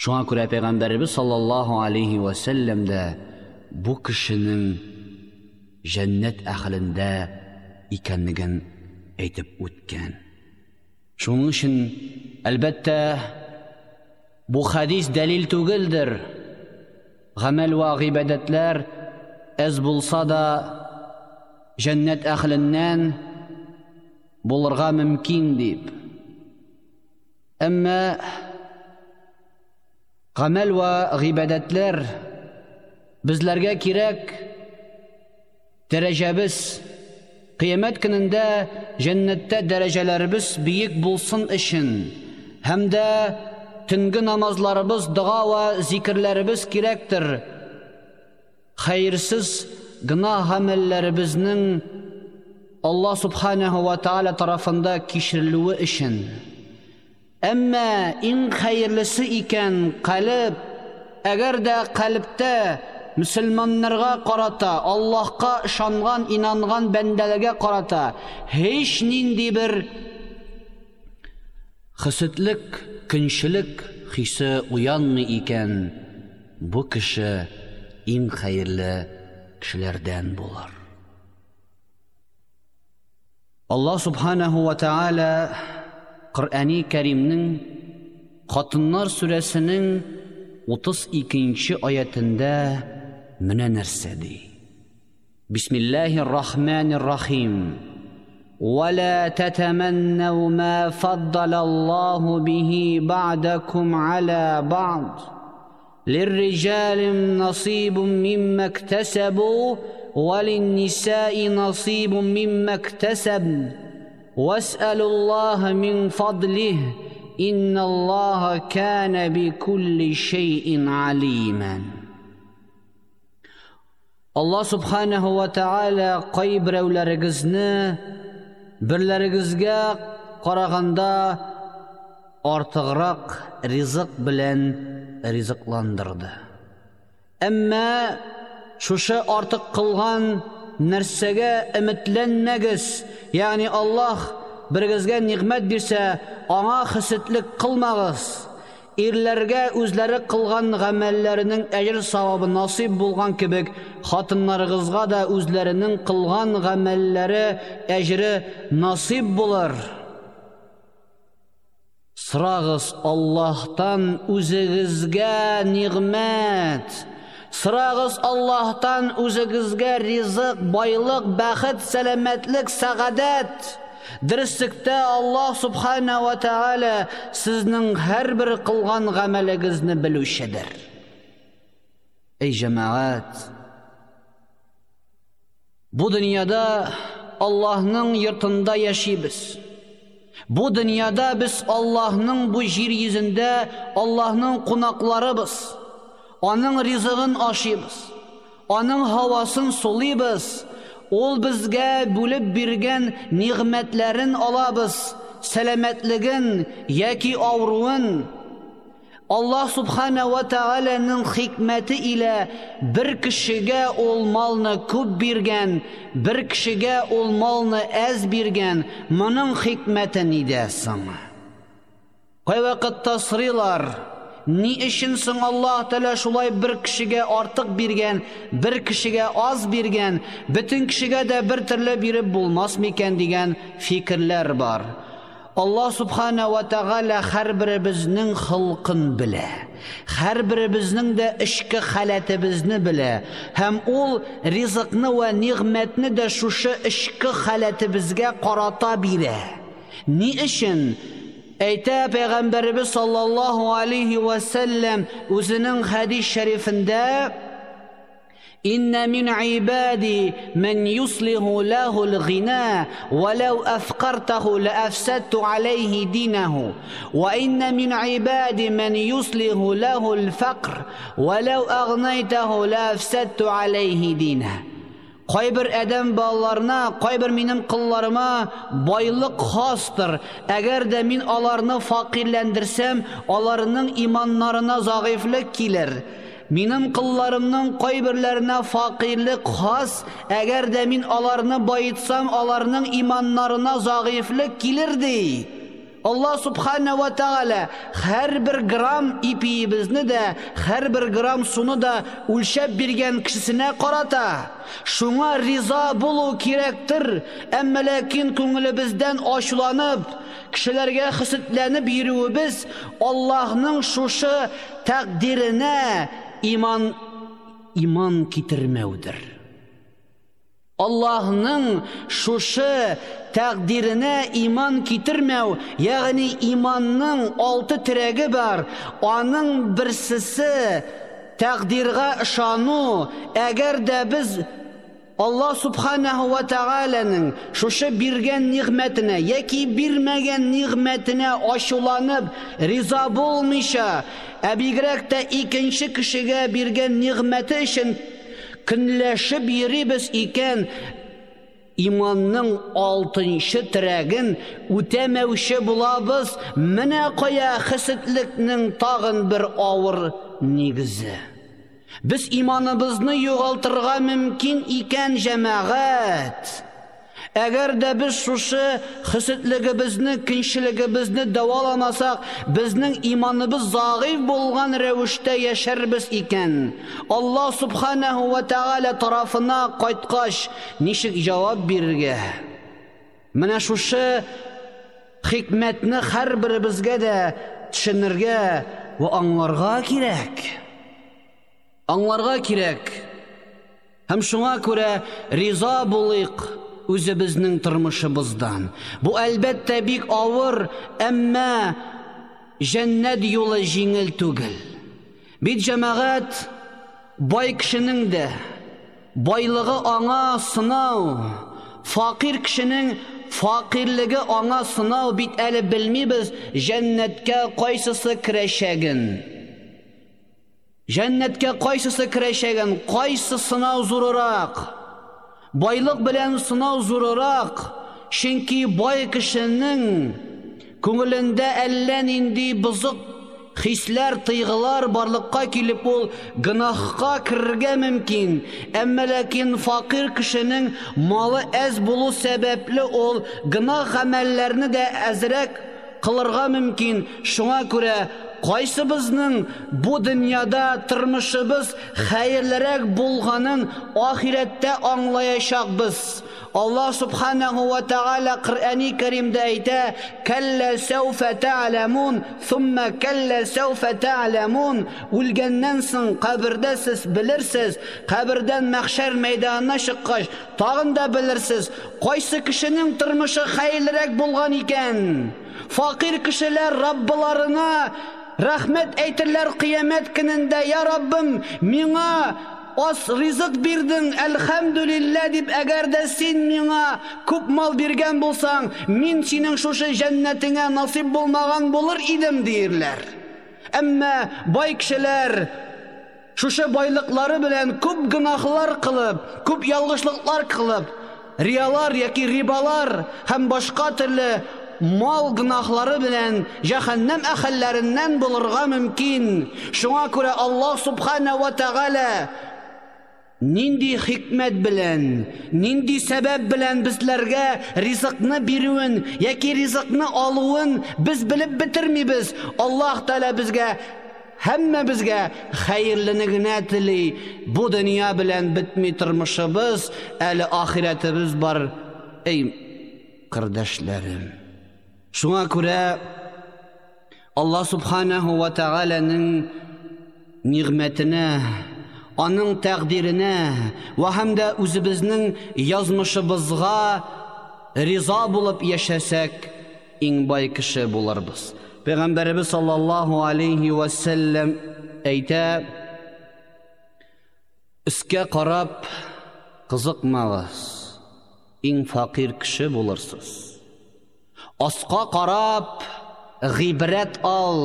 шуңа күрә пәйгамбәрбез саллаллаһу алейхи ва сәлләм дә бу кешенең җәннәт әһлендә икәнлеген әйтеп үткән шуның өчен әлбәттә бу хадис дәлил түгелдер гамәл ва гыйбадәтләр әз булса да җәннәт әхленнән булырга мөмкин дип әмма гамәл ва гыйбадәтләр безләргә кирәк дәрәҗәбез Қиямет көнендә жәннәттә дәрәҗәләребез биек булсын өчен һәм дә төнге намазларыбыз, дуа ва зикрләребез кирәктер. Хәйрсез гына гамәлләребезнең Аллаһ субханаһу ва тааля тарафында кичерелүе өчен. Әмма иң хәйрлесе икән калб, әгәр дә калбтә мөселманнарга карата аллаһка ышанган инанган бәндәләргә карата һеч нинди бер хисетлек көнчелек хисе уянмый икән бу кеше иң хәерле кешеләрдән булыр Аллаһ субханаһу ва тааля Коръани Кәримнең Хатыннар сүрәсенең 32-нче аятында من نرسدي. بسم الله الرحمن الرحيم. ولا تتمنوا ما فضل الله به بعدكم على بعض. للرجال نصيب مما اكتسبوا وللنساء نصيب مما اكتسبن. واسألوا الله من فضله إن الله كان بكل شيء عليما. Алла субханаху ва тааля кай бирауларыгызны қорағанда караганда ризық ризык белән ризыкландырды. Әмма шушы артык кылган нәрсәгә өметләнмәгез, ягъни Аллаһ бирегезгә ниғмәт бирсә, аңа хисетлек кылмагыз ирләргә үзләре кылган гамәлләренең әҗр савабы насип булган кебек хатыннарыгызга да үзләренең кылган гамәлләре әҗре насип булыр. Сырагыз аллаһтан үзегезгә ниғмәт сырагыз аллаһтан үзегезгә ризык байлык бәхет сәламәтлек сәгадәт. Дөреслекте Аллаһ Субхана ва Тааля сезнең һәрбер кылган гамәлегезне белүчедер. Эй җәмәгать, бу дөньяда Аллаһның йортында яшибез. Бу дөньяда без Аллаһның бу җир йөзендә Аллаһның кунакларыбыз. Аның ризыгын ашыйбыз. Аның һавасын сулыйбыз. Ул безгә бүлеп биргән ниғмәтләрен алабыз, сәламәтлеген яки ауруын. Аллаһ Субхана ва Тааляның хикмәте илә бер кешегә ул малны күп биргән, бер кешегә ул малны әз биргән. Моның хикмәте нидә соң? Кай вакыт тасрилар, Ни өчен соң Аллаһ Тәала шулай бер кешегә артык биргән, бер кешегә аз биргән, бөтен кешегә дә бер төрле биреп булмас микән дигән фикерләр бар. Аллаһ Субхана ва Тааля һәрберебезнең хылкын белә. Һәрберебезнең дә ичке халәтебезне белә. Һәм ул ризыкны ва ниғмәтне дә шушы ичке халәтебезгә карата бирә. Ни өчен? Әйтә Пәйғәмбәребез саллаллаһу алейхи ва саллям үзенең хадис шәрифендә إن من عبادي من يصلح له الغنى ولو أفقرته لأفسدت عليه دينه وإن من عبادي من يصلح له الفقر ولو أغنيته لأفسدت عليه دينه Кайбер адәм балаларына, кайбер минем кылларыма байлык хастыр. Әгәр дә мин аларны фақирләндерсәм, аларның иманнарына загыйфлек килер. Минем кылларымның кайберләренә фақирлек хас, әгәр дә мин аларны байытсам, аларның иманнарына загыйфлек килер ди. Аллах субхана ва тааля һәр бер грамм ипиебезне дә, һәр бер грамм суны да үлчәп биргән кешесенә карата. Шуңа риза булу кирәктер, әмма ләкин күңелебездән ачуланып, кешеләргә хисетләнеп йөрүебез Аллаһның шушы тәкъдиренә иман иман китермәүдер. Аллаһның шушы тәкъдиренә иман китермәү, ягъни иманның алты терәге бар. Аның берсесе тәкъдиргә ышану. Әгәр дә без Аллаһ субханаһу ва тааляның шушы биргән ниғмәтенә яки бирмәгән ниғмәтенә ачуланып, риза булмыйча, ә бигрәк тә икенче кешегә биргән ниғмәте өчен көнләшеп йөрибез икән иманның алтынчы терәген үтәмәүче булабыз. Менә кая хисетлекнең тагын бер авыр нигезе. Без иманыбызны югалтырга мөмкин икән җәмәгать Әгәр дә без шушы хисетлегебезне, кинчилегебезне даваламасак, безнең иманыбыз загыйф булган рәвештә яшәрбез икән. Аллаһ субханаһу ва тааля тарафына кайткач, ничек җавап бирергә? Менә шушы хикмәтне һәрберебезгә дә төшенергә ва аңларга кирәк. Аңларга кирәк. Һәм шуңа күрә риза булыйк үзебезнең тормышыбыздан. Бу әлбәттә бик авыр, әмма җәннәт юлы җиңел түгел. Бит җәмәгать бай кешенең дә байлыгы аңа сынау, фақир кешенең фақирлігі аңа сынау бит әлі білмейбіз жәннәткә қайсысы керәшәген жәннәткә қайсысы керәшәген қайсы сынау зурырақ байлық белән сынау зурырақ чөнки бай кешенең күңелендә әллә нинди бозык хисләр, тыйгылар барлыкка килеп ул гынахка кирергә мөмкин. Әмма ләкин фақир кешенең малы әз булу сәбәпле ул гынах гамәлләрне дә әзрәк кылырга мөмкин. Шуңа күрә Кайсыбызның бу дөньяда тормышыбыз хәерлерәк булганын ахирәттә аңлаячакбыз. Аллаһ субханаһу ва тааля Куръани Каримдә әйтә: "Калла сауфа та'ламун, сумма калла сауфа та'ламун." Үлгәннән соң кабердә сез белерсез, кабердән мәхшәр мәйданына чыккач, тагын да белерсез, кайсы кешенең тормышы хәерлерәк булган икән. Фақир кешеләр Раббыларына рәхмәт әйтерләр қиямәт көнендә я раббым миңа ас ризык бирдең әлхәмдүлиллә дип әгәр дә син миңа күп мал биргән булсаң мин синең шушы җәннәтеңә насип булмаган булыр идем диерләр әмма бай кешеләр шушы байлыклары белән күп гөнаһлар кылып күп ялгышлыклар кылып риялар яки рибалар һәм башка төрле мал гынахлары белән җәһәннәм әһелләреннән булырга мөмкин. Шуңа күрә Аллаһ субхана ва тағала нинди хикмәт белән, нинди сәбәп белән безләргә ризыкны бирүен яки ризыкны алуын без белеп бетермибез. Аллаһ Таala безгә һәммә безгә хәерлене генә тели. Бу дөнья белән бетми тормышыбыз, әле ахиратыбыз бар. Эй, кырдашларым. Шуңа күрә Аллаһ субханаһу ва тааляның нигъмәтенә, аның тәкъдиренә ва һәм дә үзебезнең язмышыбызга риза булып яшәсәк, иң бай кеше булырбыз. Пәйгамбәрбез саллаллаһу алейхи ва саллям әйтә: Искә карап кызыкмагыз, иң фақир кеше булырсыз. Асқа қарап, ғибрәт ал,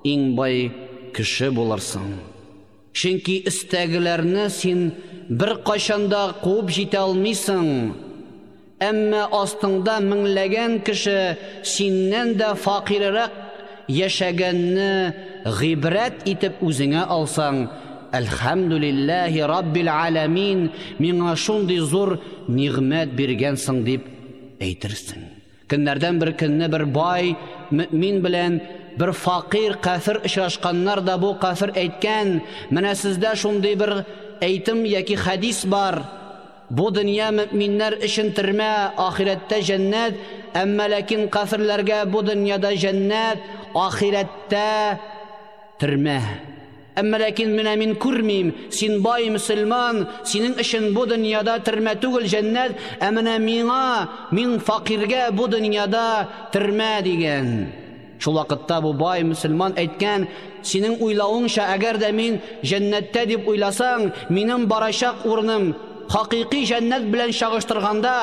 иң бай кіші боларсың. Чөнки істәгілерні син бір қашанда қуып жете алмайсың. Әмма астыңда меңләгән кеше синнән дә фақиррак яшәгәнне ғибрәт итеп үзеңә алсаң, Әлхәмдүлилләһи Раббил аламин, миңа шундый зур нигъмәт биргәнсең дип әйтерсең. Көннәрдән бер көнне бер бай мөмин белән бер фақир кафир очрашканнар да бу кафир әйткән, менә сездә шундый бер әйтем яки хадис бар. Бу дөнья мөминнәр өчен төрмә, ахирәттә җәннәт, әмма ләкин кафирләргә бу дөньяда җәннәт, ахирәттә төрмә. Әмма ләкин менә мин күрмим, син бай мөселман, синең өчен бу дөньяда төрмә түгел җәннәт, ә менә миңа, мин фақиргә бу дөньяда төрмә дигән. Шул вакытта бу бай мөселман әйткән, синең уйлавыңча, әгәр дә мин җәннәттә дип уйласаң, минем барачак урыным хакыйкый җәннәт белән чагыштырганда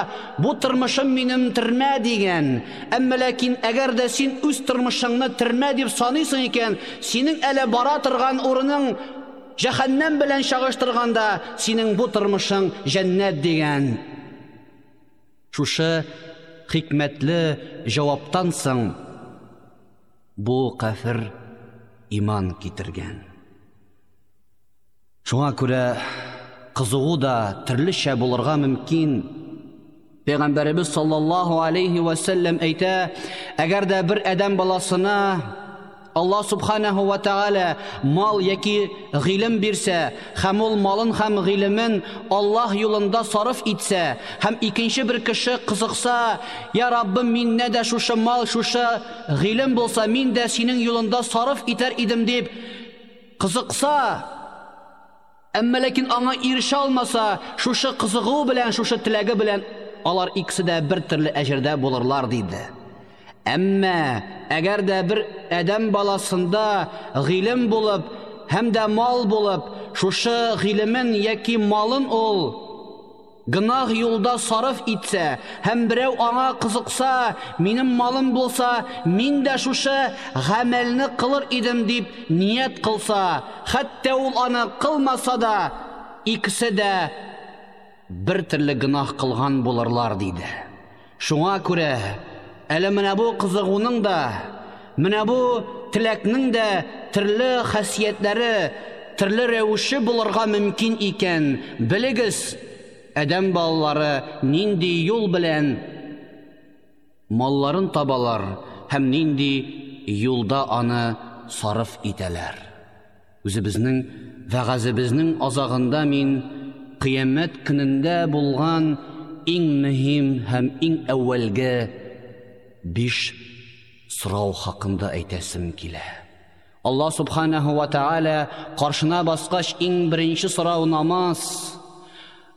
бу тормышым минем төрмә дигән. Әмма ләкин әгәр дә син үз тормышыңны төрмә дип саныйсың икән, синең әле бара торган урының җәһәннәм белән чагыштырганда синең бу тормышың җәннәт дигән. Шушы хикмәтле җаваптан соң бу кафир иман китергән. Шуңа күрә кызыгу да төрлечә булырга мөмкин. Пәйгамбәрбез саллаллаһу алейхи саллям әйтә: "Әгәр дә бер адам баласына Аллаһ субханаһу ва тааля мал яки гыйлем бирсә, һәм ул малын һәм гыйлемен Аллаһ юлында сарыф итсә, һәм икенче бер кеше кызыкса, "Я Раббым, миннә дә шушы мал, шушы гыйлем булса, мин дә синең юлында сарыф итәр идем" дип кызыкса, Әмма ләкин аңа ирешә алмаса, шушы кызыгу белән, шушы теләге белән алар икесе дә бер төрле әҗердә булырлар диде. Әмма әгәр дә бер адәм баласында гыйлем булып, һәм дә мал булып, шушы гыйлемен яки малын ул гынах юлда сарыф итсә һәм берәү аңа кызыкса минем малым булса мин дә шушы гамәлне кылыр идем дип ният кылса хәтта ул аны кылмаса да икесе дә бер төрле гынах кылган булырлар диде. Шуңа күрә әле менә бу кызыгуның да менә бу теләкнең дә төрле хәсиятләре төрле рәвеше булырга мөмкин икән. Белегез әдәм балалары нинди юл белән малларын табалар һәм нинди юлда аны сарыф итәләр? Үзебезнең вәгазебезнең азагында мин кыямәт көнендә булган иң мөһим һәм иң әүвәлге биш сорау хакында әйтәсем килә. Алла субханаһу ва тааля каршына баскач иң беренче сорау намаз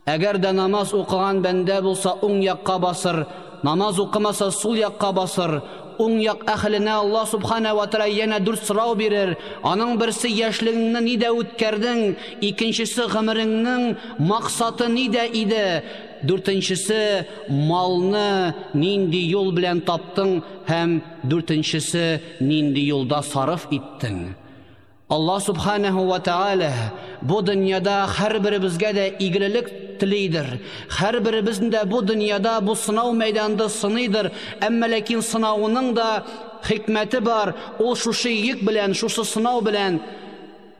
Әгәр дә намаз укыган бәндә булса, уң якка басыр, намаз укымаса, сул якка басыр. Уң як әхленә Алла субхана ва тааля яна дүрт сорау бирер. Аның берсе яшьлегеңне нидә үткәрдең, икенчесе гомереңнең максаты нидә иде? Дүртенчесе малны нинди юл белән таптың һәм дүртенчесе нинди юлда сарыф иттең? Алла субханаһу ва тааля бу дөньяда һәрберебезгә дә игелек телейдер. Һәрберебезнең дә бу дөньяда бу сынау мәйданында сыныйдыр. Әмма ләкин сынауның да хикмәте бар. Ул шушы йөк белән, шушы сынау белән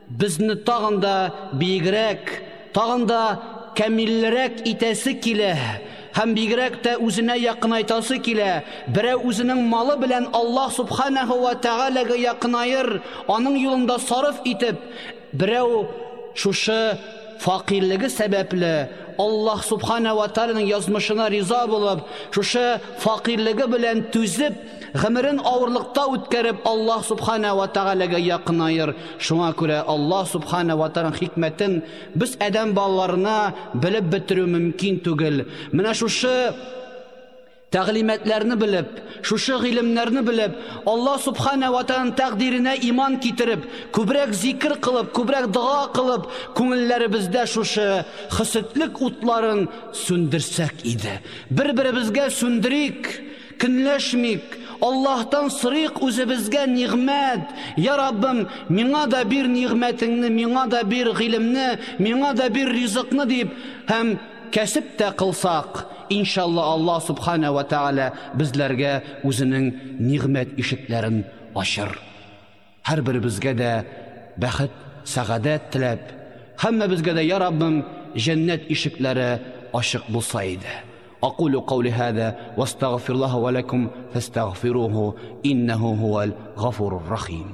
безне тагын да бигрәк, тагын да камиллерәк итәсе килә һәм бигрәк тә үзенә якынайтасы килә. Берәү үзенең малы белән Аллаһ субханаһу ва таалагә якынайыр, аның юлында сарыф итеп, берәү шушы фақирлеге сәбәпле Аллаһ субхана ва тааляның язмышына риза булып, шушы фақирлеге белән түзеп, гомерен авырлыкта үткәреп, Аллаһ субхана ва таалагә якынайыр. Шуңа күрә Аллаһ субхана ва тааляның хикмәтен без адәм балаларына белеп бетерү мөмкин түгел. Менә шушы тәгълиматларны белеп, шушы гыйлемнәрне белеп, Алла субхана ва таан тәкъдиренә иман китереп, күбрәк зикр кылып, күбрәк дуа кылып, күңелләребездә шушы хисетлек утларын сүндерсәк иде. Бер-беребезгә сүндерик, көнләшмик, Аллаһтан сырык үзебезгә нигъмәт. Я Раббым, миңа да бир нигъмәтеңне, миңа да бир гыйлемне, миңа да бир ризыкны дип һәм кәсеп тә кылсак, иншалла Аллаһ субхана ва тааля безләргә үзенең нигъмәт ишекләрен ачыр. Һәр беребезгә дә бәхет, сәгадәт теләп, һәммәбезгә дә я Раббым җәннәт ишекләре ачык булса иде. أقول قولي هذا واستغفر الله ولكم فاستغفروه إنه هو الغفور الرحيم